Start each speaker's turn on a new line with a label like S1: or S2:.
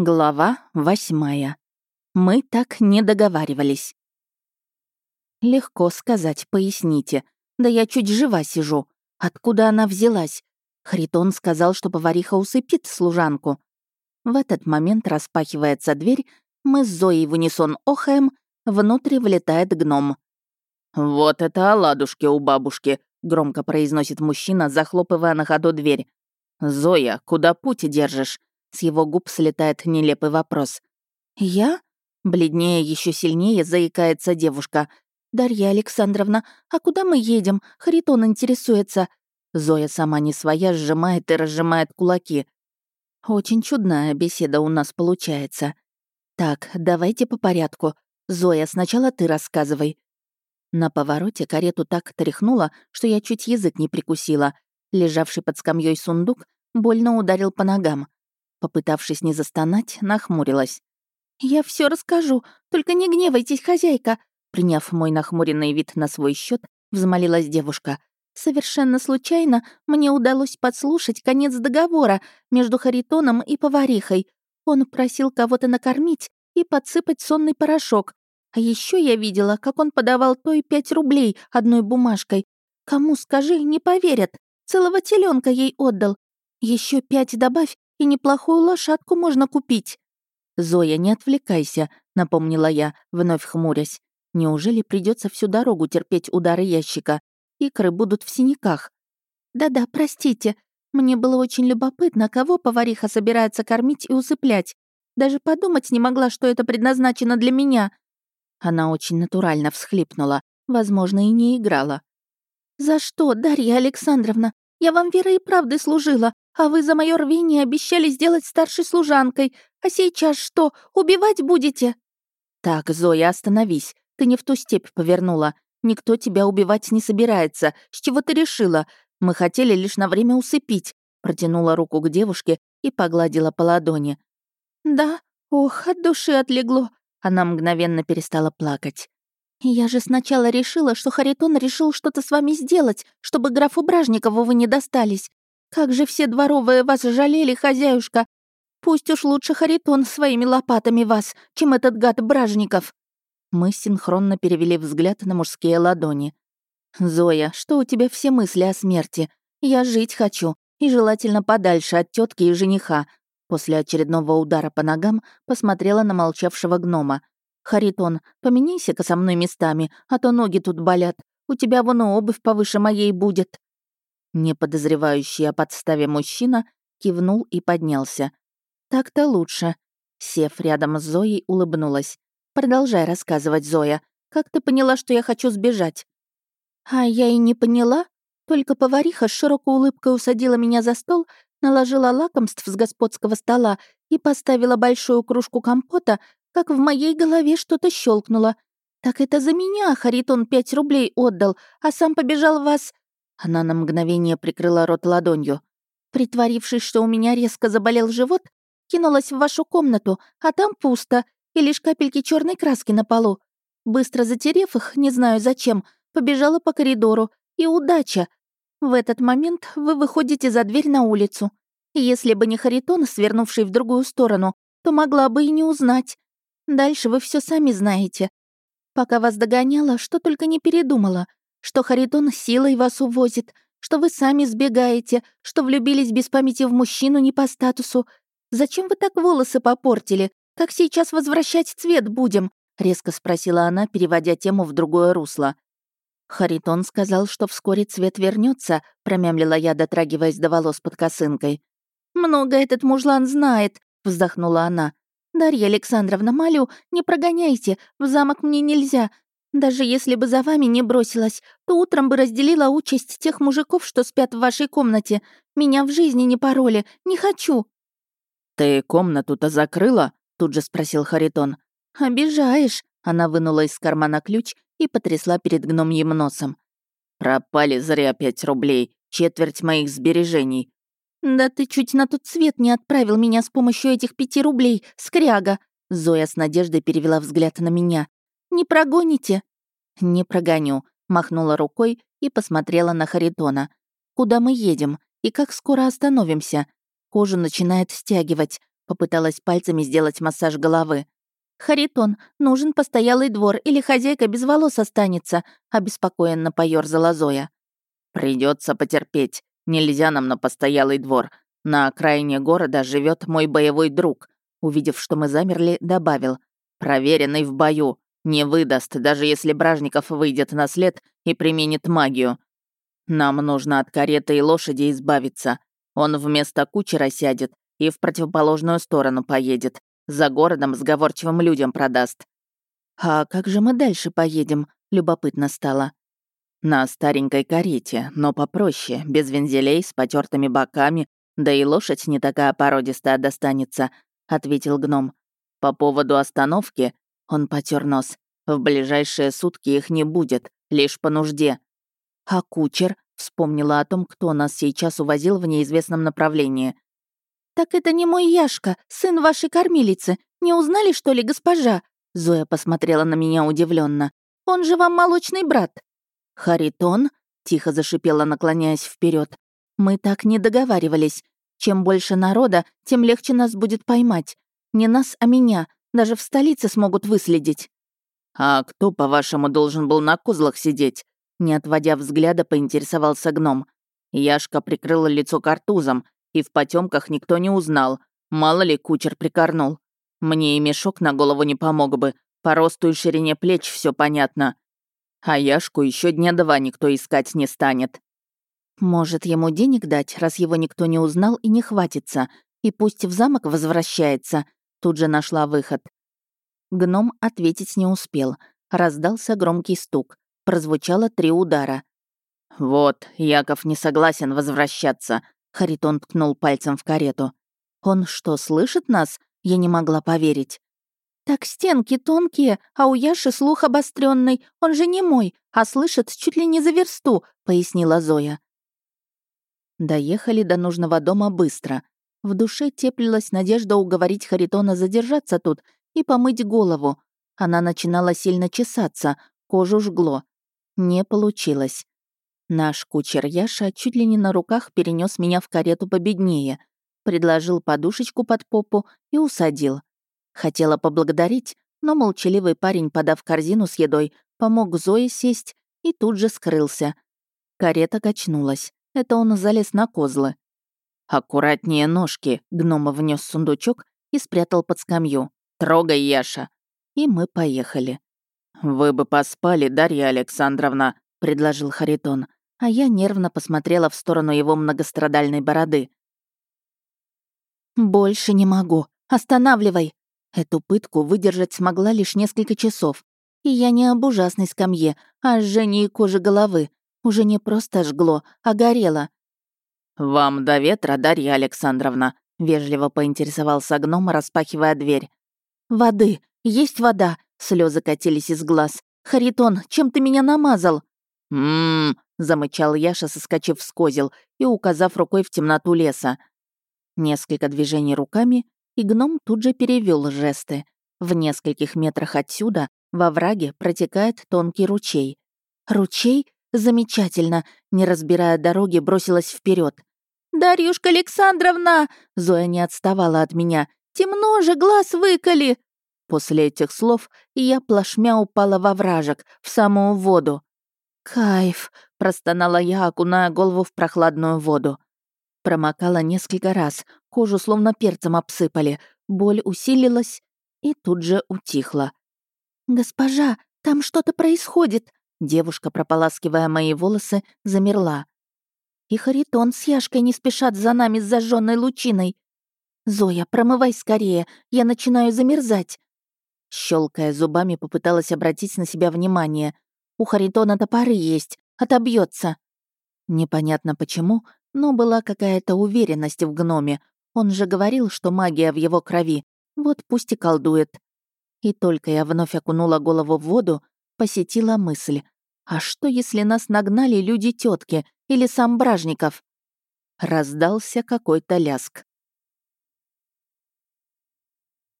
S1: Глава восьмая. Мы так не договаривались. Легко сказать, поясните. Да я чуть жива сижу. Откуда она взялась? Хритон сказал, что повариха усыпит служанку. В этот момент распахивается дверь, мы с Зоей в унисон охаем, внутрь влетает гном. «Вот это оладушки у бабушки», — громко произносит мужчина, захлопывая на ходу дверь. «Зоя, куда путь держишь?» С его губ слетает нелепый вопрос. «Я?» Бледнее еще сильнее заикается девушка. «Дарья Александровна, а куда мы едем? Харитон интересуется». Зоя сама не своя, сжимает и разжимает кулаки. Очень чудная беседа у нас получается. Так, давайте по порядку. Зоя, сначала ты рассказывай. На повороте карету так тряхнуло, что я чуть язык не прикусила. Лежавший под скамьей сундук больно ударил по ногам. Попытавшись не застонать, нахмурилась. «Я все расскажу, только не гневайтесь, хозяйка!» Приняв мой нахмуренный вид на свой счет, взмолилась девушка. «Совершенно случайно мне удалось подслушать конец договора между Харитоном и поварихой. Он просил кого-то накормить и подсыпать сонный порошок. А еще я видела, как он подавал той пять рублей одной бумажкой. Кому скажи, не поверят. Целого теленка ей отдал. Еще пять добавь, и неплохую лошадку можно купить». «Зоя, не отвлекайся», — напомнила я, вновь хмурясь. «Неужели придется всю дорогу терпеть удары ящика? Икры будут в синяках». «Да-да, простите. Мне было очень любопытно, кого повариха собирается кормить и усыплять. Даже подумать не могла, что это предназначено для меня». Она очень натурально всхлипнула, возможно, и не играла. «За что, Дарья Александровна? Я вам верой и правдой служила, а вы за мое рвение обещали сделать старшей служанкой. А сейчас что, убивать будете?» «Так, Зоя, остановись. Ты не в ту степь повернула. Никто тебя убивать не собирается. С чего ты решила? Мы хотели лишь на время усыпить». Протянула руку к девушке и погладила по ладони. «Да, ох, от души отлегло». Она мгновенно перестала плакать. «Я же сначала решила, что Харитон решил что-то с вами сделать, чтобы графу Бражникову вы не достались. Как же все дворовые вас жалели, хозяюшка! Пусть уж лучше Харитон своими лопатами вас, чем этот гад Бражников!» Мы синхронно перевели взгляд на мужские ладони. «Зоя, что у тебя все мысли о смерти? Я жить хочу, и желательно подальше от тетки и жениха». После очередного удара по ногам посмотрела на молчавшего гнома. «Харитон, поменяйся-ка со мной местами, а то ноги тут болят. У тебя вон обувь повыше моей будет». Не подозревающий о подставе мужчина кивнул и поднялся. «Так-то лучше». Сев рядом с Зоей, улыбнулась. «Продолжай рассказывать, Зоя. Как ты поняла, что я хочу сбежать?» «А я и не поняла. Только повариха с широкой улыбкой усадила меня за стол, наложила лакомств с господского стола и поставила большую кружку компота, как в моей голове что-то щелкнуло. Так это за меня Харитон пять рублей отдал, а сам побежал вас она на мгновение прикрыла рот ладонью. Притворившись, что у меня резко заболел живот, кинулась в вашу комнату, а там пусто, и лишь капельки черной краски на полу. Быстро затерев их, не знаю зачем, побежала по коридору. И удача! В этот момент вы выходите за дверь на улицу. Если бы не Харитон, свернувший в другую сторону, то могла бы и не узнать. Дальше вы все сами знаете. Пока вас догоняла, что только не передумала — что Харитон силой вас увозит, что вы сами сбегаете, что влюбились без памяти в мужчину не по статусу. Зачем вы так волосы попортили? Как сейчас возвращать цвет будем?» — резко спросила она, переводя тему в другое русло. «Харитон сказал, что вскоре цвет вернется, промямлила я, дотрагиваясь до волос под косынкой. «Много этот мужлан знает», — вздохнула она. «Дарья Александровна, молю, не прогоняйте, в замок мне нельзя, даже если бы за вами не бросилась, то утром бы разделила участь тех мужиков, что спят в вашей комнате. Меня в жизни не пороли, не хочу».
S2: «Ты комнату-то закрыла?» — тут же спросил Харитон.
S1: «Обижаешь», — она вынула из кармана ключ и потрясла перед гномьим носом.
S2: «Пропали зря пять рублей, четверть моих сбережений».
S1: «Да ты чуть на тот свет не отправил меня с помощью этих пяти рублей, скряга!» Зоя с надеждой перевела взгляд на меня. Не прогоните?» «Не прогоню», — махнула рукой и посмотрела на Харитона. «Куда мы едем? И как скоро остановимся?» Кожу начинает стягивать. Попыталась пальцами сделать массаж головы. «Харитон, нужен постоялый двор, или хозяйка без волос останется», — обеспокоенно поёрзала Зоя.
S2: Придется потерпеть. Нельзя нам на постоялый двор. На окраине города живет мой боевой друг». Увидев, что мы замерли, добавил. «Проверенный в бою. Не выдаст, даже если Бражников выйдет на след и применит магию. Нам нужно от кареты и лошади избавиться. Он вместо кучера сядет и в противоположную сторону поедет. За городом сговорчивым людям продаст.
S1: «А как же мы дальше поедем?» — любопытно стало.
S2: «На старенькой карете, но попроще, без вензелей, с потертыми боками, да и лошадь не такая породистая достанется», — ответил гном. «По поводу остановки...» — он потер нос. «В ближайшие сутки их не будет, лишь по нужде».
S1: «А кучер?» — вспомнила о том, кто нас сейчас увозил в неизвестном направлении. «Так это не мой Яшка, сын вашей кормилицы. Не узнали, что ли, госпожа?» Зоя посмотрела на меня удивленно. «Он же вам молочный брат». «Харитон?» — тихо зашипела, наклоняясь вперед. «Мы так не договаривались. Чем больше народа, тем легче нас будет поймать. Не нас, а меня. Даже в столице смогут выследить».
S2: «А кто, по-вашему, должен был на козлах сидеть?» Не отводя взгляда, поинтересовался гном. Яшка прикрыла лицо картузом, и в потемках никто не узнал. Мало ли кучер прикорнул. Мне и мешок на голову не помог бы. По росту и ширине плеч все понятно. А Яшку еще дня два никто искать не станет.
S1: Может, ему денег дать, раз его никто не узнал и не хватится, и пусть в замок возвращается. Тут же нашла выход. Гном ответить не успел. Раздался громкий стук. Прозвучало три удара.
S2: «Вот, Яков не согласен возвращаться»,
S1: Харитон ткнул пальцем в карету. «Он что, слышит нас?» Я не могла поверить. «Так стенки тонкие, а у Яши слух обостренный. Он же не мой, а слышит чуть ли не за версту», — пояснила Зоя. Доехали до нужного дома быстро. В душе теплилась надежда уговорить Харитона задержаться тут и помыть голову. Она начинала сильно чесаться, кожу жгло. Не получилось. Наш кучер Яша чуть ли не на руках перенес меня в карету победнее, предложил подушечку под попу и усадил. Хотела поблагодарить, но молчаливый парень, подав корзину с едой, помог Зое сесть и тут же скрылся. Карета качнулась. Это он залез на козлы.
S2: «Аккуратнее ножки», — гнома внес сундучок и спрятал под скамью. «Трогай, Яша».
S1: И мы поехали.
S2: «Вы бы поспали, Дарья Александровна», — предложил Харитон
S1: а я нервно посмотрела в сторону его многострадальной бороды. «Больше не могу. Останавливай!» Эту пытку выдержать смогла лишь несколько часов. И я не об ужасной скамье, а о жжении кожи головы. Уже не просто жгло, а горело.
S2: «Вам до ветра, Дарья Александровна», — вежливо поинтересовался гном, распахивая дверь.
S1: «Воды! Есть вода!» — слезы катились из глаз. «Харитон, чем ты меня намазал?»
S2: «Ммм, замычал Яша, соскочив с козел и указав рукой в темноту леса.
S1: Несколько движений руками, и гном тут же перевел жесты. В нескольких метрах отсюда во враге протекает тонкий ручей. Ручей? Замечательно! Не разбирая дороги, бросилась вперед. «Дарьюшка Александровна!» Зоя не отставала от меня. «Темно же, глаз выколи!» После этих слов я плашмя упала во вражек, в самую воду. «Кайф!» — простонала я, окуная голову в прохладную воду. Промокала несколько раз, кожу словно перцем обсыпали, боль усилилась и тут же утихла. «Госпожа, там что-то происходит!» Девушка, прополаскивая мои волосы, замерла. «И Харитон с Яшкой не спешат за нами с зажженной лучиной!» «Зоя, промывай скорее, я начинаю замерзать!» Щелкая зубами, попыталась обратить на себя внимание — у Харитона топоры есть, отобьется. Непонятно почему, но была какая-то уверенность в гноме. Он же говорил, что магия в его крови. Вот пусть и колдует. И только я вновь окунула голову в воду, посетила мысль. А что, если нас нагнали люди тетки или сам Бражников? Раздался какой-то ляск.